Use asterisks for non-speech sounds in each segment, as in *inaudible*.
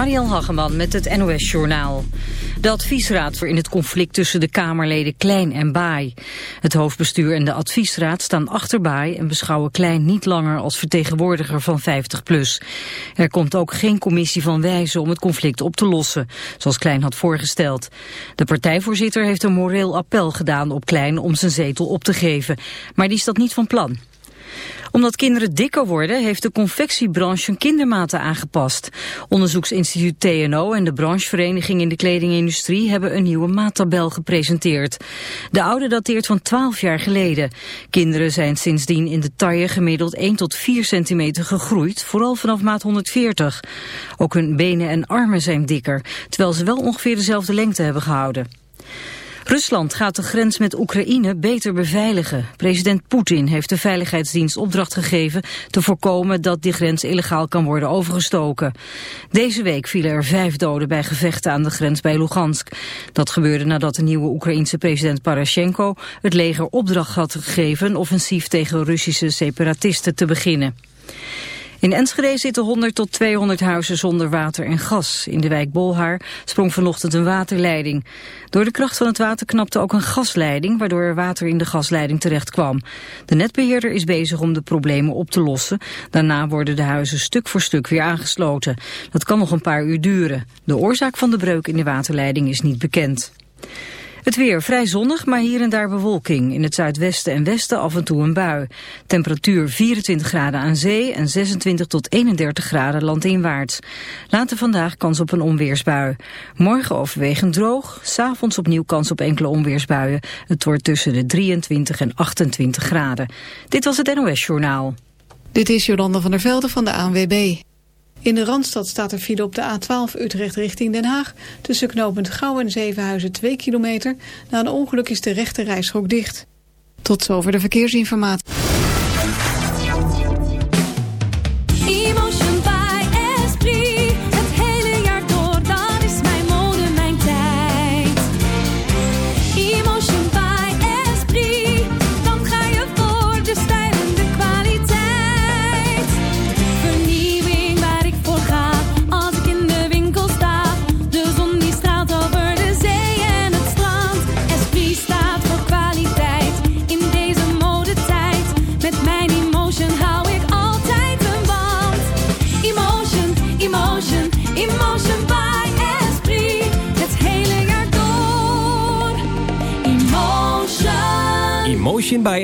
Mariel Hageman met het NOS Journaal. De adviesraad voor in het conflict tussen de Kamerleden Klein en Baai. Het hoofdbestuur en de adviesraad staan achter Baai... en beschouwen Klein niet langer als vertegenwoordiger van 50PLUS. Er komt ook geen commissie van wijzen om het conflict op te lossen... zoals Klein had voorgesteld. De partijvoorzitter heeft een moreel appel gedaan op Klein... om zijn zetel op te geven. Maar die is dat niet van plan omdat kinderen dikker worden, heeft de confectiebranche kindermaten aangepast. Onderzoeksinstituut TNO en de branchevereniging in de kledingindustrie hebben een nieuwe maattabel gepresenteerd. De oude dateert van 12 jaar geleden. Kinderen zijn sindsdien in de taille gemiddeld 1 tot 4 centimeter gegroeid, vooral vanaf maat 140. Ook hun benen en armen zijn dikker, terwijl ze wel ongeveer dezelfde lengte hebben gehouden. Rusland gaat de grens met Oekraïne beter beveiligen. President Poetin heeft de Veiligheidsdienst opdracht gegeven te voorkomen dat die grens illegaal kan worden overgestoken. Deze week vielen er vijf doden bij gevechten aan de grens bij Lugansk. Dat gebeurde nadat de nieuwe Oekraïense president Parashenko het leger opdracht had gegeven een offensief tegen Russische separatisten te beginnen. In Enschede zitten 100 tot 200 huizen zonder water en gas. In de wijk Bolhaar sprong vanochtend een waterleiding. Door de kracht van het water knapte ook een gasleiding... waardoor er water in de gasleiding terecht kwam. De netbeheerder is bezig om de problemen op te lossen. Daarna worden de huizen stuk voor stuk weer aangesloten. Dat kan nog een paar uur duren. De oorzaak van de breuk in de waterleiding is niet bekend. Het weer vrij zonnig, maar hier en daar bewolking. In het zuidwesten en westen af en toe een bui. Temperatuur 24 graden aan zee en 26 tot 31 graden landinwaarts. Later vandaag kans op een onweersbui. Morgen overwegend droog, s'avonds opnieuw kans op enkele onweersbuien. Het wordt tussen de 23 en 28 graden. Dit was het NOS Journaal. Dit is Jolanda van der Velde van de ANWB. In de Randstad staat er file op de A12 Utrecht richting Den Haag. Tussen knooppunt Gouw en Zevenhuizen 2 kilometer. Na een ongeluk is de rechte rijstrook dicht. Tot zover de verkeersinformatie.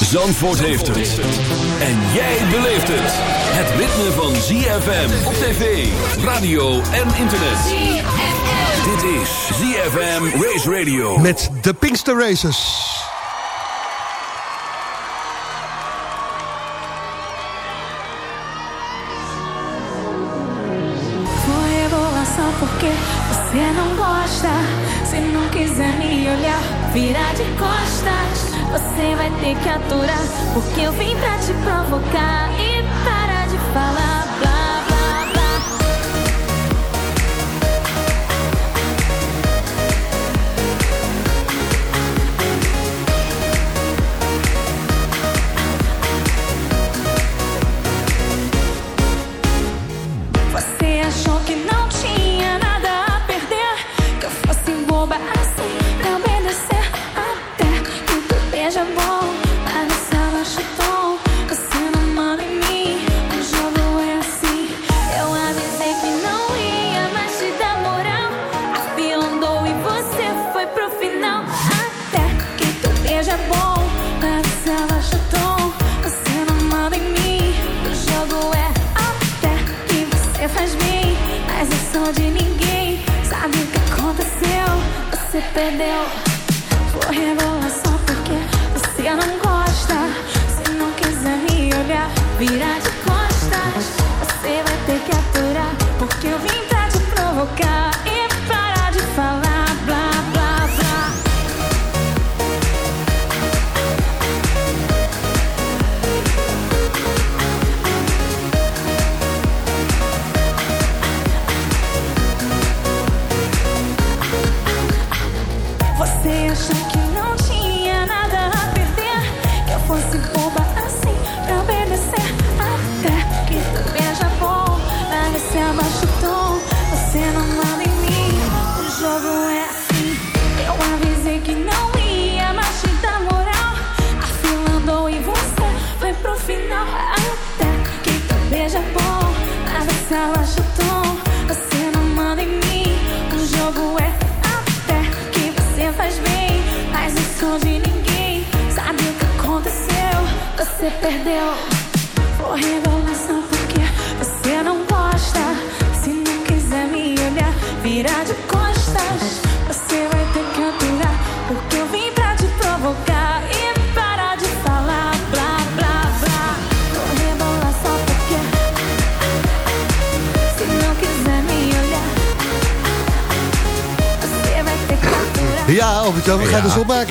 Zandvoort heeft het. En jij beleeft het. Het ritme van ZFM op tv, radio en internet. Dit is ZFM Race Radio. Met de Pinkster Racers. porque você não gosta. Se não quiser me olhar, vira de costas. Você vai ter que aturar, porque eu vim pra te provocar e para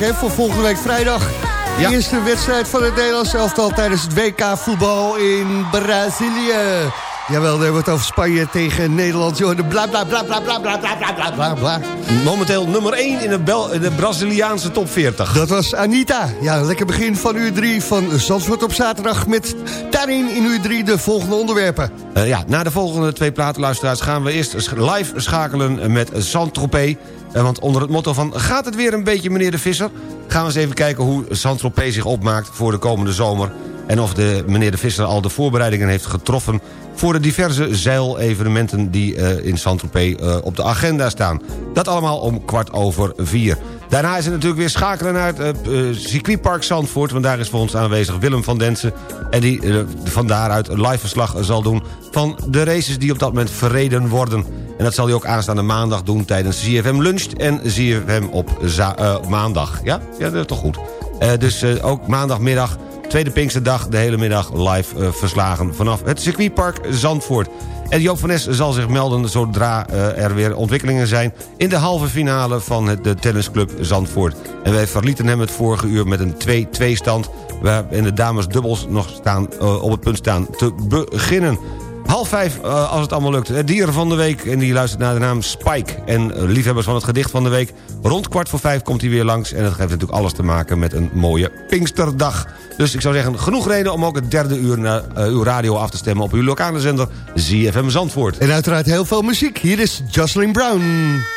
hè, voor volgende week vrijdag. De eerste wedstrijd van het Nederlands elftal tijdens het WK voetbal in Brazilië. Jawel, er wordt over Spanje tegen Nederland. Joh, de bla bla bla bla bla bla bla bla bla bla bla. Momenteel nummer 1 in de, Bel in de Braziliaanse top 40. Dat was Anita. Ja, lekker begin van uur 3 van Zandvoort op zaterdag... met daarin in uur 3 de volgende onderwerpen. Eh, ja, na de volgende twee platenluisteraars gaan we eerst live schakelen met Saint-Tropez. Eh, want onder het motto van gaat het weer een beetje meneer de Visser... gaan we eens even kijken hoe Saint-Tropez zich opmaakt voor de komende zomer... en of de meneer de Visser al de voorbereidingen heeft getroffen... voor de diverse zeilevenementen die eh, in Saint-Tropez op de agenda staan. Dat allemaal om kwart over vier. Daarna is het natuurlijk weer schakelen naar het eh, circuitpark Zandvoort... want daar is voor ons aanwezig Willem van Densen... en die eh, van daaruit een live verslag zal doen... van de races die op dat moment verreden worden. En dat zal hij ook aanstaande maandag doen tijdens ZFM Lunch... en ZFM op maandag. Ja? ja, dat is toch goed. Dus ook maandagmiddag, tweede Pinksterdag... de hele middag live verslagen vanaf het circuitpark Zandvoort. En Joop van zal zich melden zodra eh, er weer ontwikkelingen zijn... in de halve finale van de tennisclub Zandvoort. En wij verlieten hem het vorige uur met een 2-2 stand... waarin de dames dubbels nog staan, eh, op het punt staan te beginnen. Half vijf, eh, als het allemaal lukt. Het dier van de week, en die luistert naar de naam Spike. En eh, liefhebbers van het gedicht van de week. Rond kwart voor vijf komt hij weer langs. En dat heeft natuurlijk alles te maken met een mooie Pinksterdag. Dus ik zou zeggen, genoeg reden om ook het derde uur naar eh, uw radio af te stemmen... op uw lokale zender ZFM Zandvoort. En uiteraard heel veel muziek. Hier is Jocelyn Brown.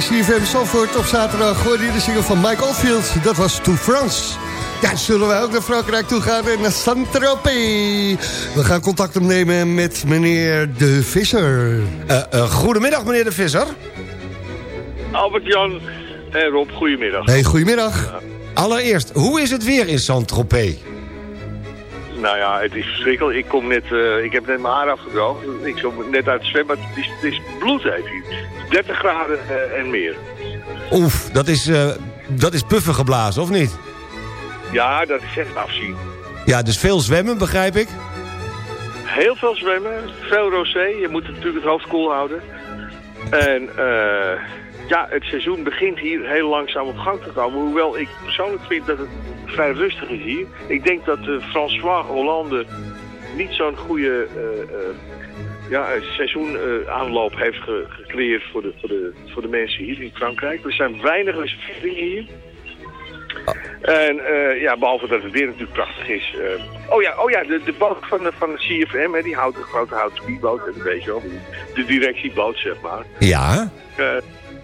CFM Zandvoort op zaterdag hoorde je de single van Mike Oldfield. Dat was To France. Ja, zullen wij ook naar Frankrijk toe gaan en naar Saint-Tropez. We gaan contact opnemen met meneer De Visser. Eh, eh, goedemiddag, meneer de Visser. Albert-Jan en Rob, goedemiddag. Hey, goedemiddag. Allereerst, hoe is het weer in Saint-Tropez? Nou ja, het is verschrikkelijk. Ik kom net, eh, ik heb net mijn haar afgedroogd. Ik kom net uit het zwembad. Het is, het is bloedheet hier. 30 graden eh, en meer. Oef, dat is, eh, dat is puffen geblazen, of niet? Ja, dat is echt afzien. Ja, dus veel zwemmen, begrijp ik. Heel veel zwemmen, veel rosé. Je moet natuurlijk het hoofd koel houden. En eh, ja, het seizoen begint hier heel langzaam op gang te komen. Hoewel ik persoonlijk vind dat het vrij rustig is hier. Ik denk dat eh, François Hollande niet zo'n goede eh, eh, ja, seizoen eh, aanloop heeft ge- gecreëerd voor de, voor, de, voor de mensen hier in Frankrijk. Er zijn weinig reserveringen hier. En eh, ja, behalve dat het weer natuurlijk prachtig is. oh ja, oh ja de, de boot van de, van de CFM, hè, die houten, grote houten speedboot, weet je wel. De directieboot, zeg maar. Ja.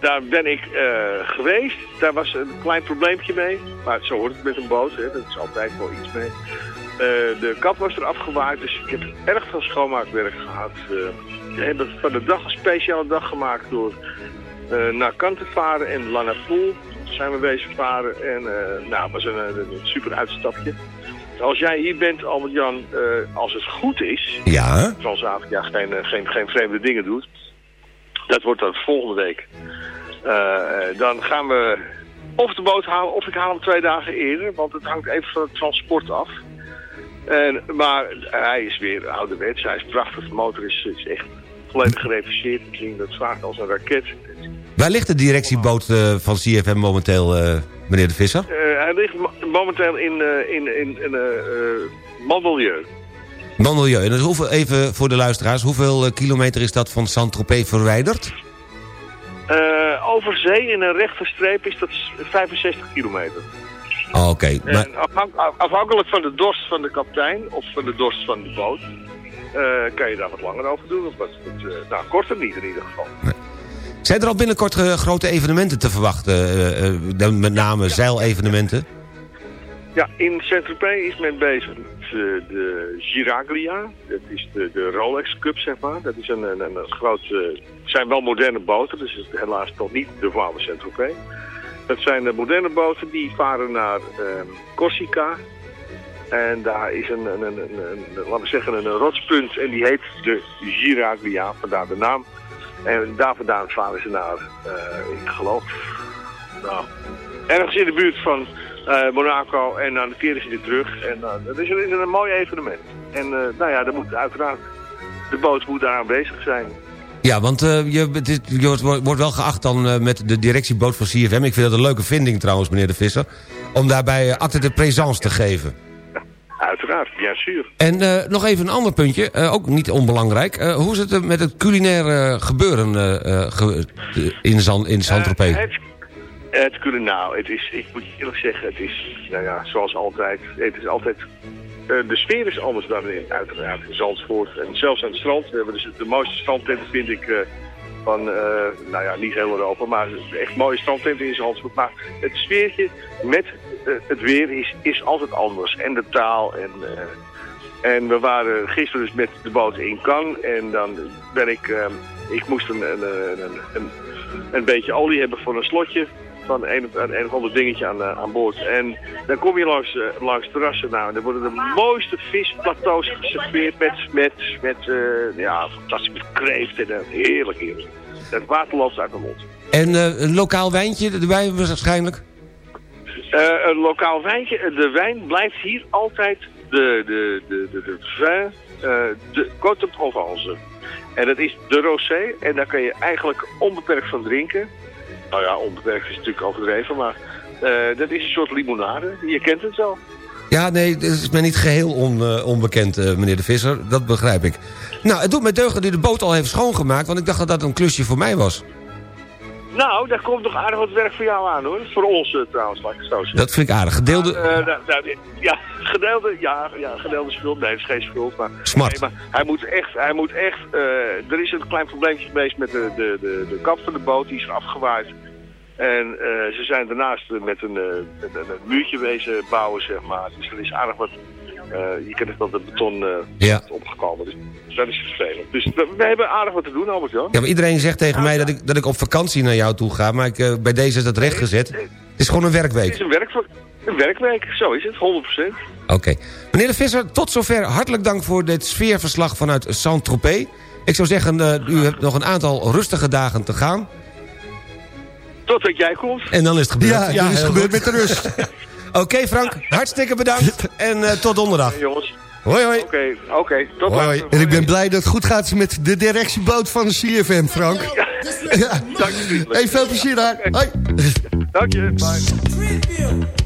Daar ben ik eh, geweest. Daar was een klein probleempje mee. Maar zo hoort het met een boot. Hè. Dat is altijd wel iets mee. Eh, de kap was er afgemaakt. Dus ik heb erg veel schoonmaakwerk gehad. Eh, we hebben van de dag een speciale dag gemaakt door eh, naar Kant te varen en Lanapoel zijn we bezig varen. En eh nou, het was een, super uitstapje. Als jij hier bent, Albert-Jan, eh, als het goed is... Ja. Transavia geen, eh, geen, geen vreemde dingen doet... Dat wordt dan volgende week. Eh, dan gaan we of de boot halen of ik haal hem twee dagen eerder. Want het hangt even van het transport af. En, maar hij is weer ouderwets. Hij is prachtig. De motor is, is echt volledig gereviseerd. Ik ging dat vaak als een raket. Waar ligt de directieboot eh, van CFM momenteel, eh, meneer de Visser? Hij ligt mo- momenteel in, in, in, in Mandelieu. Mandelieu. En dus hoeveel, even voor de luisteraars, hoeveel kilometer is dat van Saint-Tropez verwijderd? Eh, over zee in een rechte streep is dat s- 65 kilometer. Oh, Oké, maar afhankelijk van de dorst van de kapitein of van de dorst van de boot, eh, kan je daar wat langer over doen. Of wat, wat, eh, nou, korter niet in ieder geval. zijn er al binnenkort grote evenementen te verwachten? eh, eh, met name zeilevenementen? Ja, in Saint-Tropez is men bezig met eh, de Giraglia. Dat is de, de Rolex Cup, zeg maar. Dat is een, een, een, groot... eh, zijn wel moderne boten, dus het is helaas nog niet de Vlaamse Saint-Tropez. Dat zijn de moderne boten die varen naar ehm, Corsica. En daar is een, een, een, een, een- laten we zeggen, een, rotspunt en die heet de Giraglia, vandaar de naam. En daar vandaan varen ze naar, eh, ik geloof, nou, ergens in de buurt van eh, Monaco en dan keren ze weer terug. En uh, dat is, een- is een mooi evenement. En eh, nou ja, dan moet uiteraard, de boot moet daar aanwezig zijn. Ja, want eh, je, je wordt, wordt wel geacht dan eh, met de directieboot van CFM... ik vind dat een leuke vinding trouwens, meneer de Visser... om daarbij eh, acte de présence te geven. Uiteraard, bien sûr. En eh, nog even een ander puntje, eh, ook niet onbelangrijk. Eh, hoe is het eh, met het culinaire gebeuren eh, eh, ge- in, Zan, in Saint-Tropez? Eh, het, het kunnen nou, het is, ik moet je eerlijk zeggen, het is, nou ja, zoals altijd, het is altijd, eh, de sfeer is anders dan in, uiteraard in Zandvoort. En zelfs aan het strand, we hebben dus de mooiste strandtenten vind ik eh, van, eh, nou ja, niet heel Europa, maar echt mooie strandtenten in Zandvoort. Maar het sfeertje met het weer is, is altijd anders. En de taal en... en we waren gisteren dus met de boot in Cannes en dan ben ik, ik moest een, een, een, een beetje olie hebben voor een slotje van een, een, een of ander dingetje aan, eh, aan boord. En dan kom je langs, eh, langs terrassen nou en dan worden de mooiste visplateaus geserveerd met, met, met eh, ja, fantastisch met kreeft en heerlijk heerlijk. Het water loopt uit de mond. En een lokaal wijntje erbij waarschijnlijk? Een lokaal wijntje. De wijn blijft hier altijd de, de, de, de, de vin, de Côte de Provence. En dat is de rosé. En daar kan je eigenlijk onbeperkt van drinken. Nou ja, onbeperkt is natuurlijk overdreven, maar eh, dat is een soort limonade. Je kent het wel. Ja, nee, dat is mij niet geheel on, eh, onbekend, eh, meneer de Visser. Dat begrijp ik. Nou, het doet mij deugd dat u de boot al heeft schoongemaakt... want ik dacht dat dat een klusje voor mij was. Nou, daar komt nog aardig wat werk voor jou aan hoor. Voor ons eh, trouwens, laat ik het zo zeggen. Dat vind ik aardig. Gedeelde... Eh, nou, nou, ja, gedeelde, ja, ja, gedeelde schuld. Nee, het is geen schuld. Maar, Smart. Nee, maar hij moet echt, hij moet echt eh, er is een klein probleempje geweest met de, de, de, de kap van de boot. Die is afgewaaid. En ze zijn daarnaast met een, met een, een muurtje wezen bouwen, zeg maar. Dus er is aardig wat, je kent het dat het beton eh, Ja. is opgekomen. Dus dat is vervelend. Dus we, we hebben aardig wat te doen, Albert Jan. Ja, maar iedereen zegt tegen mij dat ik, dat ik op vakantie naar jou toe ga. Maar ik, eh, bij deze is dat rechtgezet. Het is gewoon een Het werkweek. is een, werk, een werkweek, zo is het, 100%. Oké. Meneer de Visser, tot zover. Hartelijk dank voor dit sfeerverslag vanuit Saint-Tropez. Ik zou zeggen, eh, u hebt nog een aantal rustige dagen te gaan. Totdat jij komt. En dan is het gebeurd. Ja, is heel gebeurd goed. met de rust. *laughs* Oké Frank, hartstikke bedankt. En eh, tot donderdag. Hey, jongens. Hoi hoi. Oké, oké. Tot Hoi, later. En ik ben blij dat het goed gaat met de directieboot van de CFM, Frank. Ja. Dank je vriendelijk. Hey, veel plezier daar. Hoi. Dank je. Bye.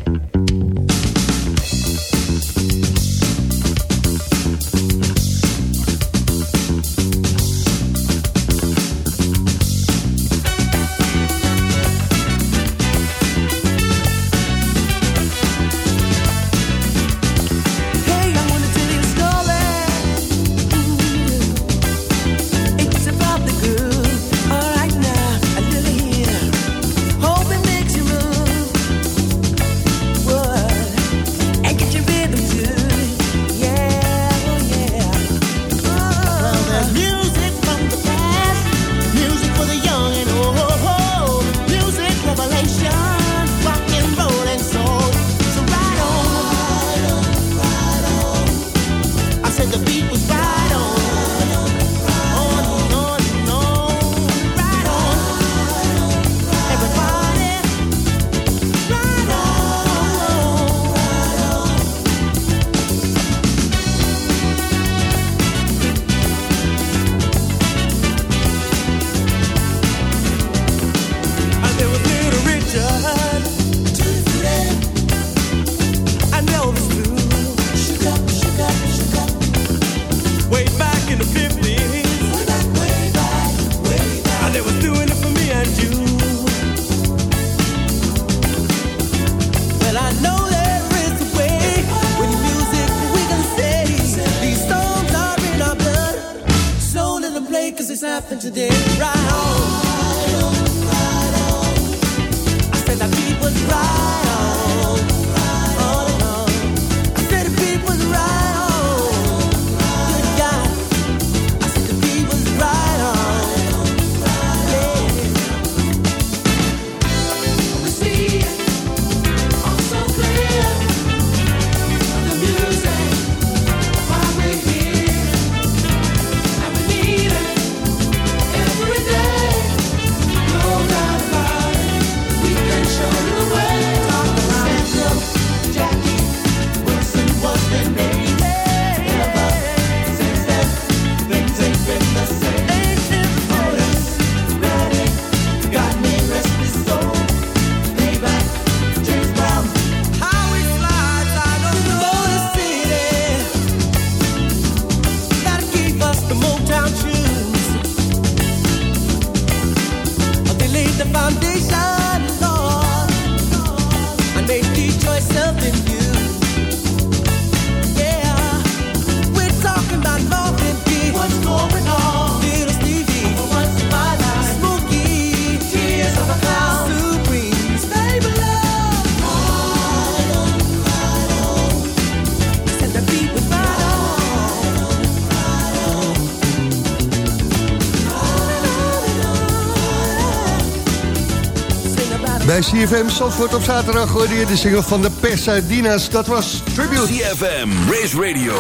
Bij CFM Zandvoort op zaterdag hoorde je de single van de Pasadena's. Dat was Tribute. CFM, Race Radio,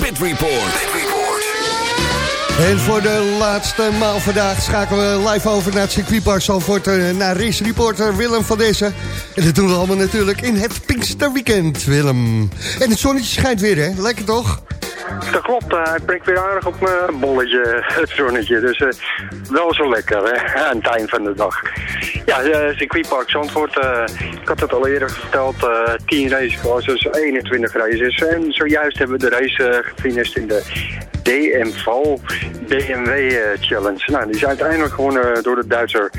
Pit Report. En voor de laatste maal vandaag schakelen we live over naar het circuitpark Zandvoort... eh, naar race reporter Willem van Dessen. En dat doen we allemaal natuurlijk in het Pinksterweekend, Willem. En het zonnetje schijnt weer, hè? Lekker toch? Dat klopt, eh, het prikt weer aardig op mijn bolletje, *laughs* het zonnetje. Dus eh, wel zo lekker hè, aan het eind van de dag. Ja, uh, circuitpark Zandvoort, ik had het al eerder verteld, eh 10 raceklasses, 21 races. En zojuist hebben we de race gefinished in de DM Val BMW Challenge. Nou, die is uiteindelijk gewonnen door de Duitser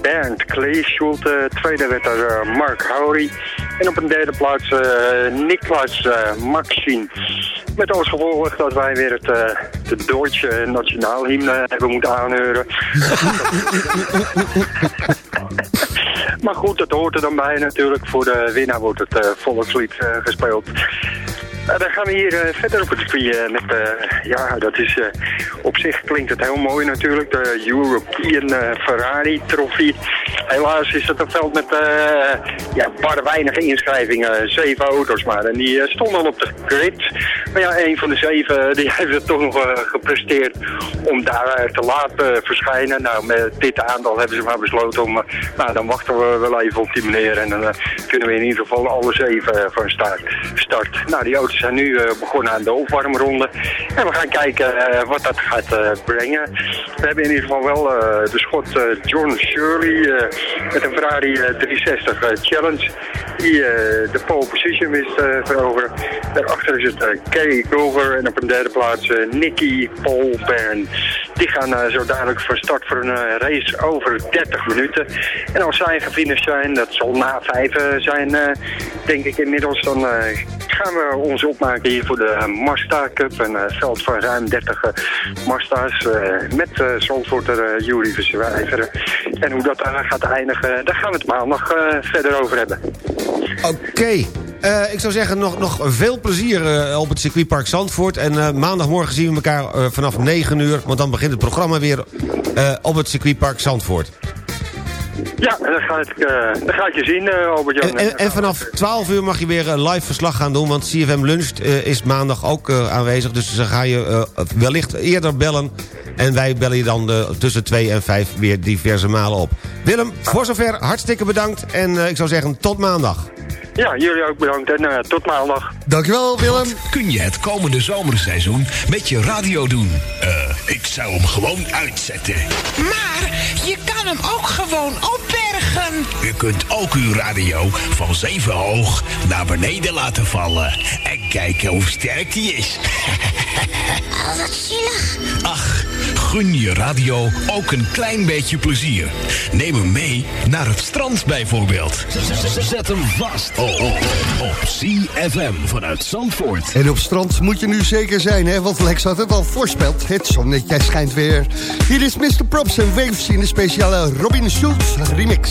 Bernd Kleesschult. Eh, tweede werd er eh, Mark Houry. En op een derde plaats eh, Niklas eh Maxin. Met als gevolg dat wij weer het eh, de Duitse nationaalhymne hebben moeten aanheuren. *laughs* maar goed, dat hoort er dan bij natuurlijk. Voor de winnaar wordt het eh, volkslied gespeeld. Eh, dan gaan we hier eh, verder op het circuit eh, met, eh, ja, dat is, op zich klinkt het heel mooi natuurlijk, de European Ferrari Trophy. Helaas is het een veld met ja, paar weinige inschrijvingen, zeven auto's maar. En die stonden al op de grid. Maar ja, een van de zeven die *laughs* heeft het toch nog gepresteerd om daar te laten verschijnen. Nou, met dit aantal hebben ze maar besloten om, nou dan wachten we wel even op die meneer. En dan kunnen we in ieder geval alle zeven van start. start. Nou, die auto's zijn nu eh, begonnen aan de opwarmronde. En we gaan kijken eh, wat dat gaat eh, brengen. We hebben in ieder geval wel de schot John Shirley met een Ferrari eh, 360 eh, Challenge. Die de pole position wist veroveren. Daarachter is het Kerry Glover en op een derde plaats Nicky Polbern. Die gaan zo dadelijk van start voor een race over 30 minuten. En als zij gefinished zijn, dat zal na vijf zijn, denk ik inmiddels, dan gaan we ons opmaken hier voor de Mazda Cup. Een eh, veld van ruim 30 eh, Mazda's eh, met uh, Zandvoorter Jury Verschwijveren. En hoe dat daar gaat eindigen, daar gaan we het maandag verder over hebben. Oké. Ik zou zeggen, nog, nog veel plezier op het circuitpark Zandvoort. En maandagmorgen zien we elkaar vanaf 9 uur... want dan begint het programma weer op het circuitpark Zandvoort. Ja, dan ga ik, eh, dan ga ik je zien, eh, Albert-Jan. En, en, en vanaf 12 uur mag je weer een live verslag gaan doen... want CFM Lunch eh, is maandag ook eh, aanwezig. Dus dan ga je eh, wellicht eerder bellen... en wij bellen je dan eh, tussen 2 en 5 weer diverse malen op. Willem, voor zover hartstikke bedankt... en eh, ik zou zeggen tot maandag. Ja, jullie ook bedankt en eh, tot maandag. Dankjewel Willem. Kun je het komende zomerseizoen met je radio doen? Eh, ik zou hem gewoon uitzetten. Kan hem ook gewoon opbergen. U kunt ook uw radio van zeven hoog naar beneden laten vallen. En kijken hoe sterk die is. *laughs* Oh, wat zielig. Ach, gun je radio ook een klein beetje plezier. Neem hem mee naar het strand bijvoorbeeld. Zet hem vast oh, oh, oh, op CFM vanuit Zandvoort. En op strand moet je nu zeker zijn, hè? want Lex had het al voorspeld. Het zonnetje schijnt weer. Hier is Mr. Props en Waves in de speciale Robin Schulz remix.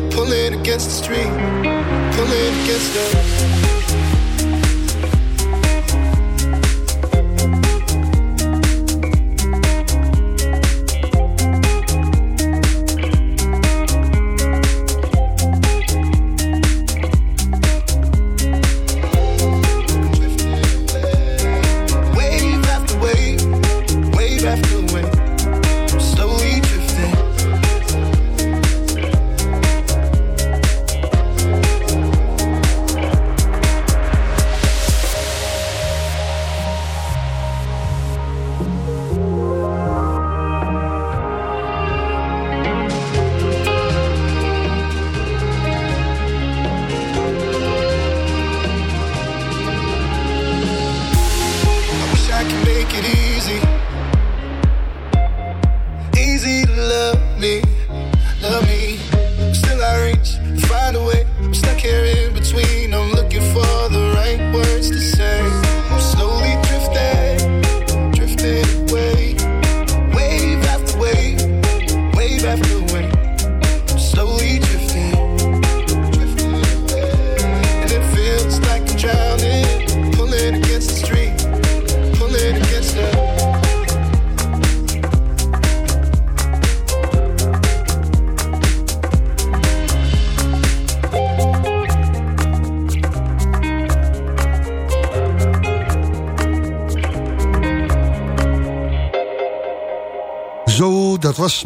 lean against the street, can lean against the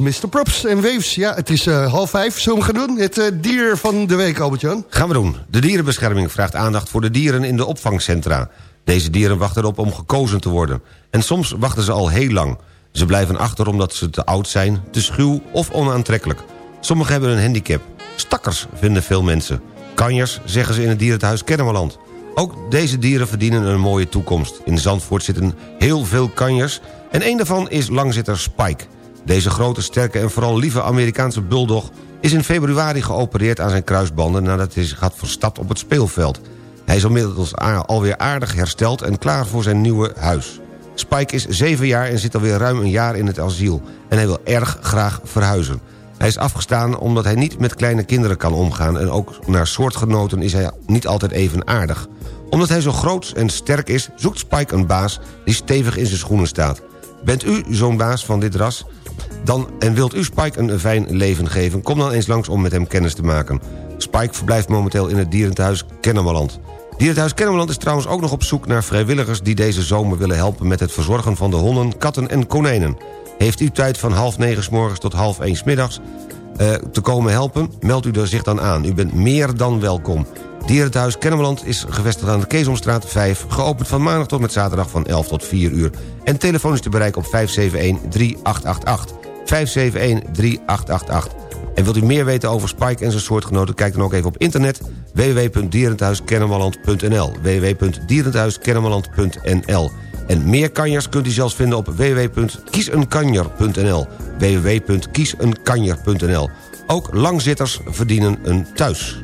Mr. Props en Waves. Ja, het is eh, half vijf. Zullen we gaan doen? Het eh, dier van de week, Albert-Jan. Gaan we doen. De dierenbescherming vraagt aandacht voor de dieren in de opvangcentra. Deze dieren wachten erop om gekozen te worden. En soms wachten ze al heel lang. Ze blijven achter omdat ze te oud zijn, te schuw of onaantrekkelijk. Sommigen hebben een handicap. Stakkers vinden veel mensen. Kanjers zeggen ze in het dierenthuis Kennemerland. Ook deze dieren verdienen een mooie toekomst. In Zandvoort zitten heel veel kanjers... en een daarvan is langzitter Spike. Deze grote, sterke en vooral lieve Amerikaanse bulldog... is in februari geopereerd aan zijn kruisbanden... nadat hij zich had verstapt op het speelveld. Hij is inmiddels alweer aardig hersteld en klaar voor zijn nieuwe huis. Spike is zeven jaar en zit alweer ruim een jaar in het asiel... en hij wil erg graag verhuizen. Hij is afgestaan omdat hij niet met kleine kinderen kan omgaan... en ook naar soortgenoten is hij niet altijd even aardig. Omdat hij zo groot en sterk is, zoekt Spike een baas... die stevig in zijn schoenen staat. Bent u zo'n baas van dit ras? Dan, en wilt u Spike een fijn leven geven... kom dan eens langs om met hem kennis te maken. Spike verblijft momenteel in het dierenthuis Kennemerland. Dierenthuis Kennemerland is trouwens ook nog op zoek naar vrijwilligers... die deze zomer willen helpen met het verzorgen van de honden, katten en konijnen. Heeft u tijd van half negen s morgens tot half één 's middags eh, te komen helpen? Meld u er zich dan aan. U bent meer dan welkom. Dierenthuis Kennemerland is gevestigd aan de Keesomstraat 5... geopend van maandag tot met zaterdag van 11 tot 4 uur. En telefoon is te bereiken op 571-3888. 571-3888. En wilt u meer weten over Spike en zijn soortgenoten... kijk dan ook even op internet www.dierenthuiskennemerland.nl www.dierenthuiskennemerland.nl En meer kanjers kunt u zelfs vinden op www.kiesenkanjer.nl www.kiesenkanjer.nl Ook langzitters verdienen een thuis.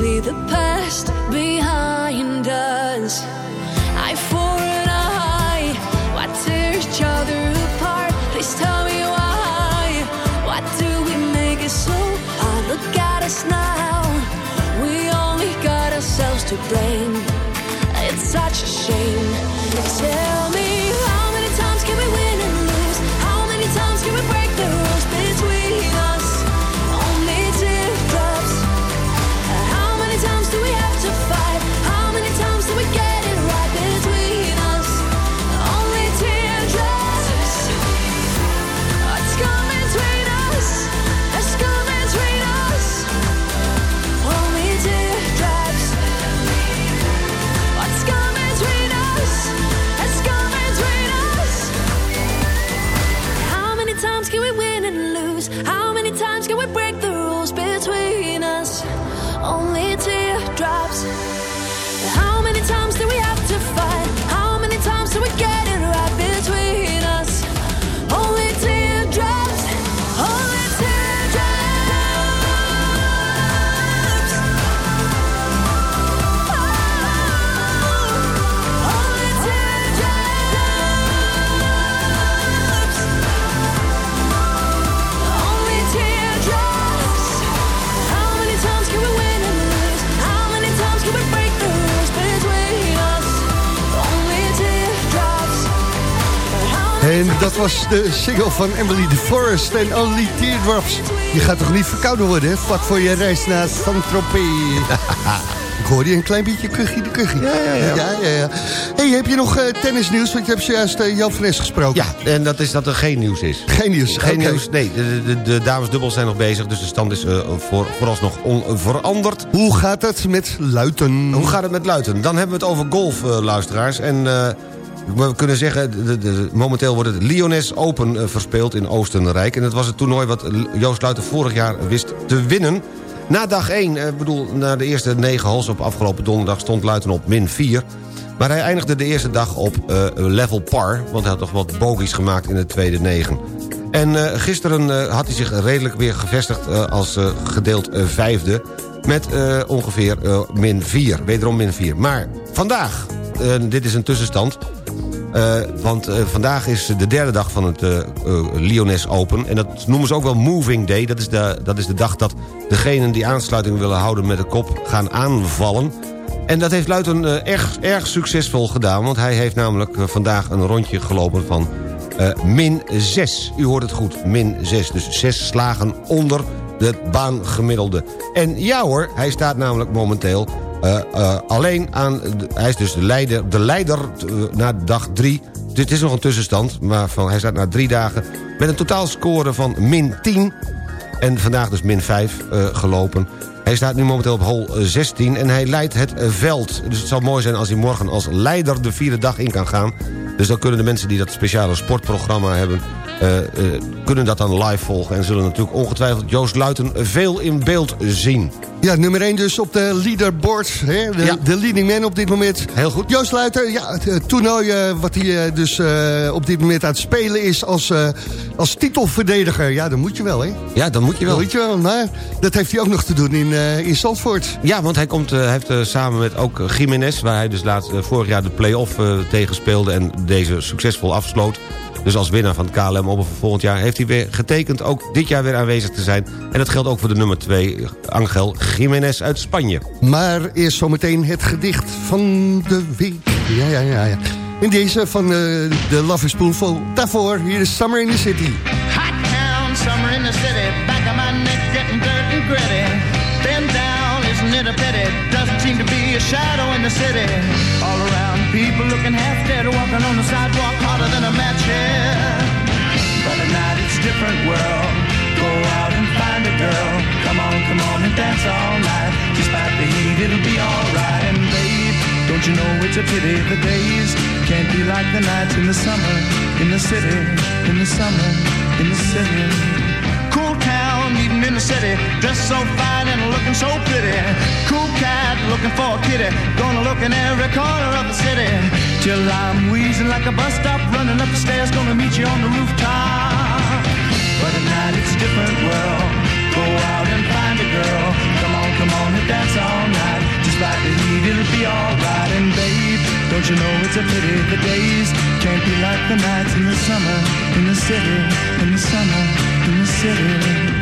Leave the past behind us. Was de single van Emily de Forest en Only Teardrops. Je gaat toch niet verkouden worden, hè? Vlak voor je reis naar Saint-Tropez. *laughs* Ik hoor je een klein beetje kuchie de kuchie. Ja, ja, ja. ja, ja, hey, heb je nog eh, tennisnieuws? Want je hebt zojuist uh, Jan van Es gesproken. Ja, en dat is dat er geen nieuws is. Geen nieuws, Geen nieuws, nee. De, de, de damesdubbels zijn nog bezig, dus de stand is eh, voor, vooralsnog onveranderd. Hoe gaat het met Luiten? Hoe gaat het met Luiten? Dan hebben we het over golf, luisteraars. En we kunnen zeggen, de, momenteel wordt het Lyonnais Open eh, verspeeld in Oostenrijk. En dat was het toernooi wat Joost Luiten vorig jaar wist te winnen. Na dag 1, ik bedoel, na de eerste negen holes op afgelopen donderdag... stond Luiten op min 4. Maar hij eindigde de eerste dag op eh, level par... want hij had toch wat bogies gemaakt in de tweede negen. En eh, gisteren eh, had hij zich redelijk weer gevestigd eh, als eh, gedeeld eh, vijfde... met eh, ongeveer eh, min 4, wederom min 4. Maar vandaag, eh, dit is een tussenstand... Eh, want eh, vandaag is de derde dag van het Lyonnais Open. En dat noemen ze ook wel Moving Day. Dat is, de, dat is de dag dat degenen die aansluiting willen houden met de kop gaan aanvallen. En dat heeft Luiten erg, erg succesvol gedaan. Want hij heeft namelijk vandaag een rondje gelopen van min 6. U hoort het goed, min 6. Dus 6 slagen onder de baangemiddelde. En ja hoor, hij staat namelijk momenteel eh, eh, alleen aan... hij is dus de leider, de leider eh, na dag 3. Dit is nog een tussenstand, maar van, hij staat na drie dagen... met een totaalscore van min 10. En vandaag dus min 5 eh, gelopen. Hij staat nu momenteel op hol 16 en hij leidt het veld. Dus het zou mooi zijn als hij morgen als leider de vierde dag in kan gaan. Dus dan kunnen de mensen die dat speciale sportprogramma hebben... kunnen dat dan live volgen... en zullen natuurlijk ongetwijfeld Joost Luiten veel in beeld zien. Ja, nummer 1 dus op de leaderboard. Hè? De, Ja. de leading man op dit moment. Heel goed. Joost Luiter, ja, het, toernooi eh, wat hij eh, dus eh, op dit moment aan het spelen is als, als titelverdediger. Ja, dat moet je wel, hè? Ja, dat moet je wel. Dat moet je wel, maar dat heeft hij ook nog te doen in, in Zandvoort. Ja, want hij komt, heeft samen met ook Jiménez... waar hij dus laatst, eh, vorig jaar de play-off tegen speelde... en deze succesvol afsloot. Dus als winnaar van het KLM Open voor volgend jaar... heeft hij weer getekend ook dit jaar weer aanwezig te zijn. En dat geldt ook voor de nummer 2, Angel Jiménez uit Spanje. Maar eerst zometeen het gedicht van de week. Ja, ja, ja, ja. In deze van eh, de Love is Spoonful. Daarvoor, hier is Summer in the City. Hot town, summer in the city. Back of my neck getting dirt and gritty. Been down, isn't it a pity? Doesn't seem to be a shadow in the city. All around, people looking half dead, walking on the sidewalk harder than a match head. But at night it's a different world. Go out and find a girl. Come on, come on and dance all night. Despite the heat, it'll be alright. And babe, don't you know it's a pity the days can't be like the nights in the summer in the city, in the summer, in the city. Cool town, meeting in the city, dressed so fine and looking so pretty. Cool cat, looking for a kitty, gonna look in every corner of the city. Till I'm wheezing like a bus stop, running up the stairs, gonna meet you on the rooftop. But at night it's a different world. Go out and find a girl. Come on, come on and dance all night. Despite the heat, it'll be alright. And babe, don't you know it's a pity the days can't be like the nights in the summer, in the city, in the summer, in the city.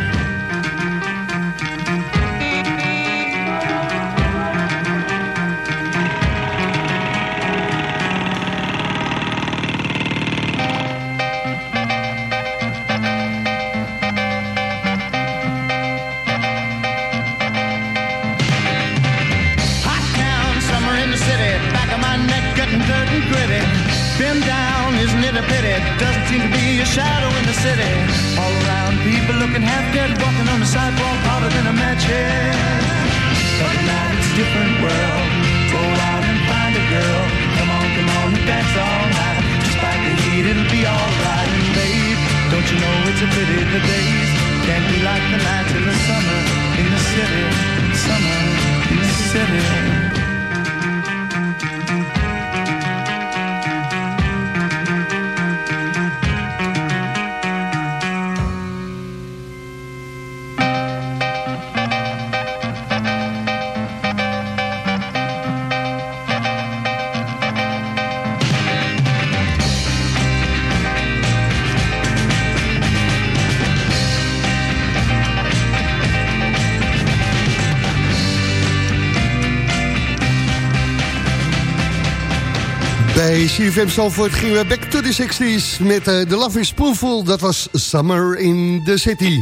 Bij CFM Zandvoort gingen we back to the 60s met de Love is Spoonful. Dat was Summer in the City.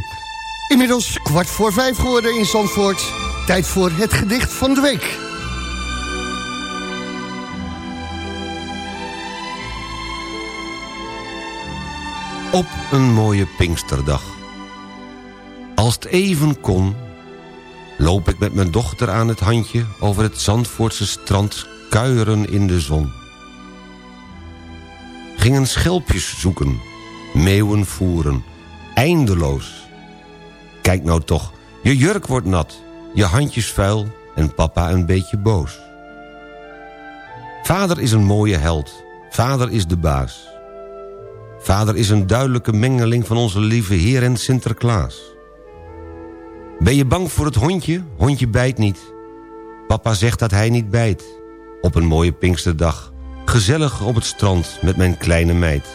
Inmiddels kwart voor vijf geworden in Zandvoort. Tijd voor het gedicht van de week. Op een mooie Pinksterdag. Als het even kon, loop ik met mijn dochter aan het handje... over het Zandvoortse strand kuieren in de zon. Gingen schelpjes zoeken, meeuwen voeren, eindeloos. Kijk nou toch, je jurk wordt nat, je handjes vuil... en papa een beetje boos. Vader is een mooie held, vader is de baas... Vader is een duidelijke mengeling van onze lieve Heer en Sinterklaas. Ben je bang voor het hondje? Hondje bijt niet. Papa zegt dat hij niet bijt. Op een mooie Pinksterdag. Gezellig op het strand met mijn kleine meid.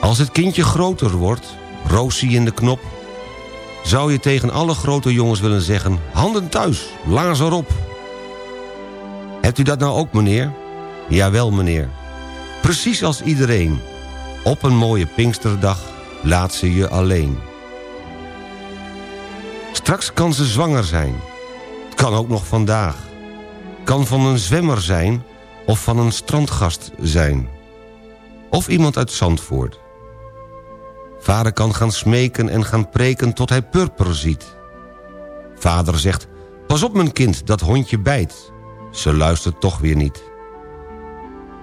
Als het kindje groter wordt, Roosie in de knop... zou je tegen alle grote jongens willen zeggen... handen thuis, laars erop. Hebt u dat nou ook, meneer? Jawel, meneer. Precies als iedereen. Op een mooie Pinksterdag laat ze je alleen. Straks kan ze zwanger zijn. Het kan ook nog vandaag. Kan van een zwemmer zijn of van een strandgast zijn. Of iemand uit Zandvoort. Vader kan gaan smeken en gaan preken tot hij purper ziet. Vader zegt, pas op mijn kind, dat hondje bijt. Ze luistert toch weer niet.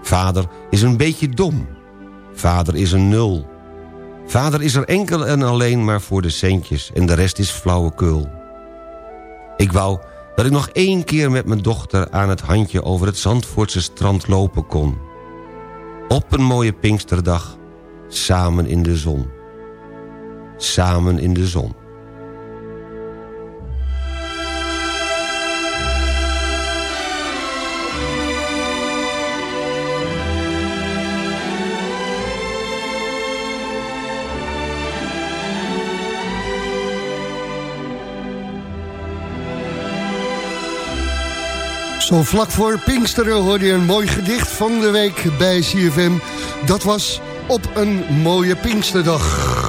Vader is een beetje dom. Vader is een nul. Vader is er enkel en alleen maar voor de centjes... en de rest is flauwekul. Ik wou dat ik nog één keer met mijn dochter aan het handje... over het Zandvoortse strand lopen kon. Op een mooie Pinksterdag, samen in de zon. Samen in de zon. Zo vlak voor Pinksteren hoorde je een mooi gedicht van de week bij CFM. Dat was op een mooie Pinksterdag.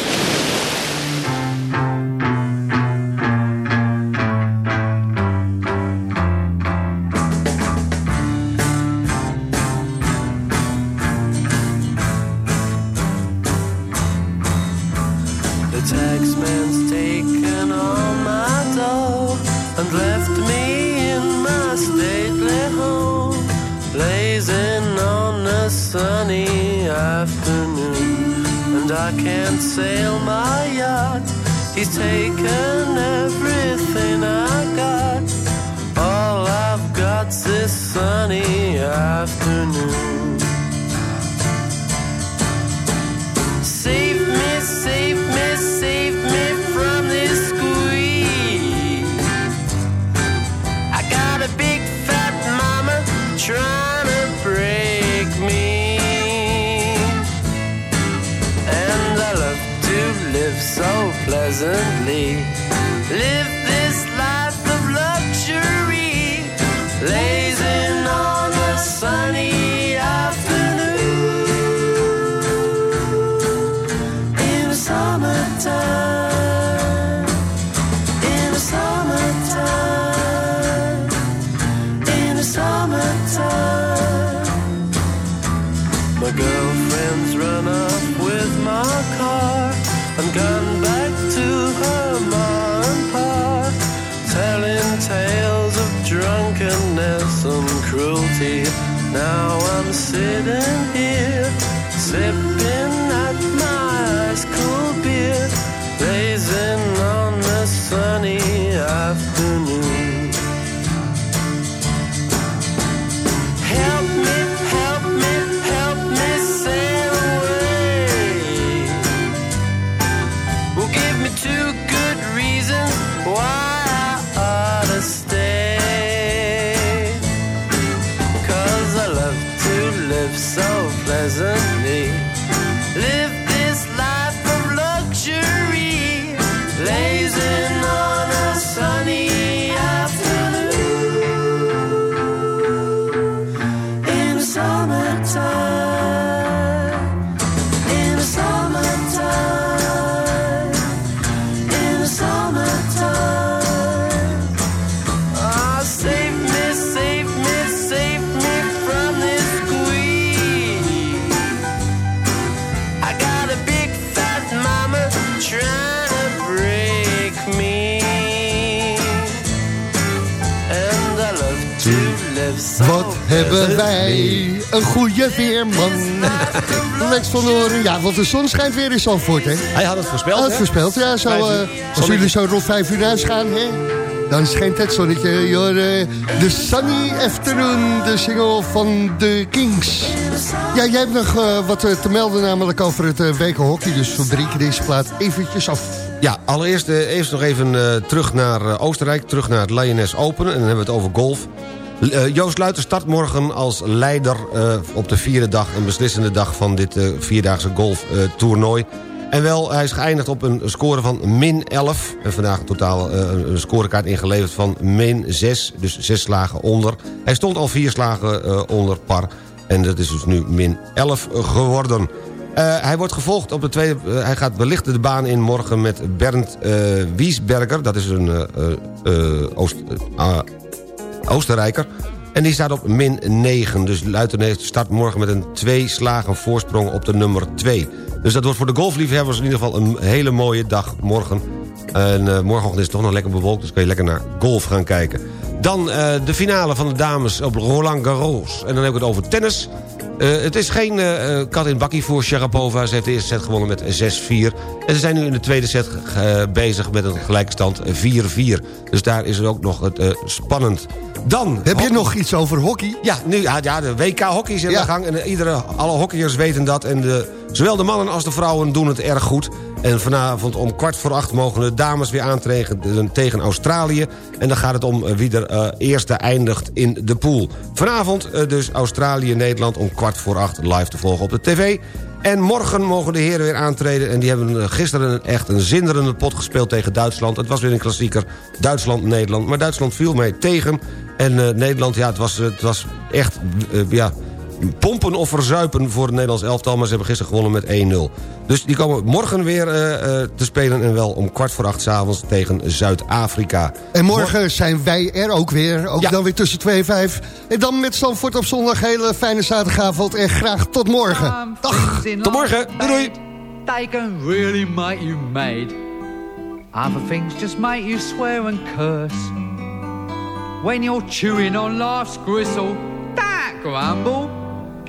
Van Hoorn, ja, want de zon schijnt weer in Zandvoort, hè? Hij had het voorspeld, Had het voorspeld, ja. Zo, eh, als jullie zo rond vijf uur uitgaan, hè? Dan schijnt het zonnetje. Joh, eh, de Sunny Afternoon, de single van de Kings. Ja, jij hebt nog eh, wat te melden namelijk over het uh, wekenhockey. Dus we breken deze plaat eventjes af. Ja, allereerst eerst nog even terug naar Oostenrijk, terug naar het Lioness Open. En dan hebben we het over golf. Eh, Joost Luiten start morgen als leider eh, op de vierde dag... een beslissende dag van dit eh, vierdaagse golftoernooi. en wel, hij is geëindigd op een score van min 11. En vandaag in totaal een scorekaart ingeleverd van min 6. Dus zes slagen onder. Hij stond al vier slagen onder par. En dat is dus nu min 11 geworden. Hij wordt gevolgd op de tweede... hij gaat wellicht de baan in morgen met Bernd Wiesberger. Dat is een Oost, Oostenrijker. En die staat op min 9. Dus Luiten start morgen met een twee slagen voorsprong op de nummer 2. Dus dat wordt voor de golfliefhebbers in ieder geval een hele mooie dag morgen. En eh, morgenochtend is het toch nog lekker bewolkt, dus kun je lekker naar golf gaan kijken. Dan eh, de finale van de dames op Roland Garros. En dan heb ik het over tennis. Eh, het is geen eh, kat in bakkie voor Sharapova. Ze heeft de eerste set gewonnen met 6-4. En ze zijn nu in de tweede set bezig met een gelijke stand 4-4. Dus daar is het ook nog het, spannend. Dan... Heb je nog iets over hockey? Ja, nu, ja, ja de WK hockey is in Ja. de gang. En iedere, alle hockeyers weten dat. En de, zowel de mannen als de vrouwen doen het erg goed. En vanavond om kwart voor acht mogen de dames weer aantreden tegen Australië. En dan gaat het om eh, wie er eh, eerste eindigt in de pool. Vanavond eh, dus Australië-Nederland om kwart voor acht live te volgen op de tv. En morgen mogen de heren weer aantreden. En die hebben gisteren echt een zinderende pot gespeeld tegen Duitsland. Het was weer een klassieker Duitsland-Nederland. Maar Duitsland viel mee tegen. En Nederland, ja, het was, het was echt... ja, pompen of verzuipen voor het Nederlands elftal... maar ze hebben gisteren gewonnen met 1-0. Dus die komen morgen weer eh, eh, te spelen... en wel om kwart voor acht 's avonds tegen Zuid-Afrika. En morgen zijn wij er ook weer. Ook Ja. dan weer tussen 2 en 5. En dan met Zandvoort op zondag. Hele fijne zaterdagavond. En graag tot morgen. Dag. Tot morgen. Doei doei. They can really make you mad. Other things just make you swear and curse. When you're chewing on life's gristle, that grumble,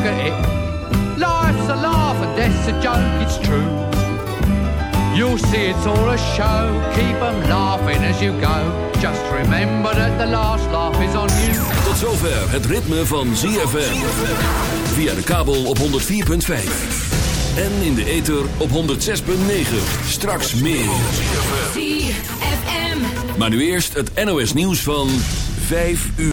look at it. Life's a laugh and death's a joke, it's true. You'll see it's all a show, keep 'em laughing as you go. Just remember that the last laugh is on you. Tot zover het ritme van ZFM. Via de kabel op 104.5. En in de ether op 106.9. Straks meer. ZFM. Maar nu eerst het NOS nieuws van 5 uur.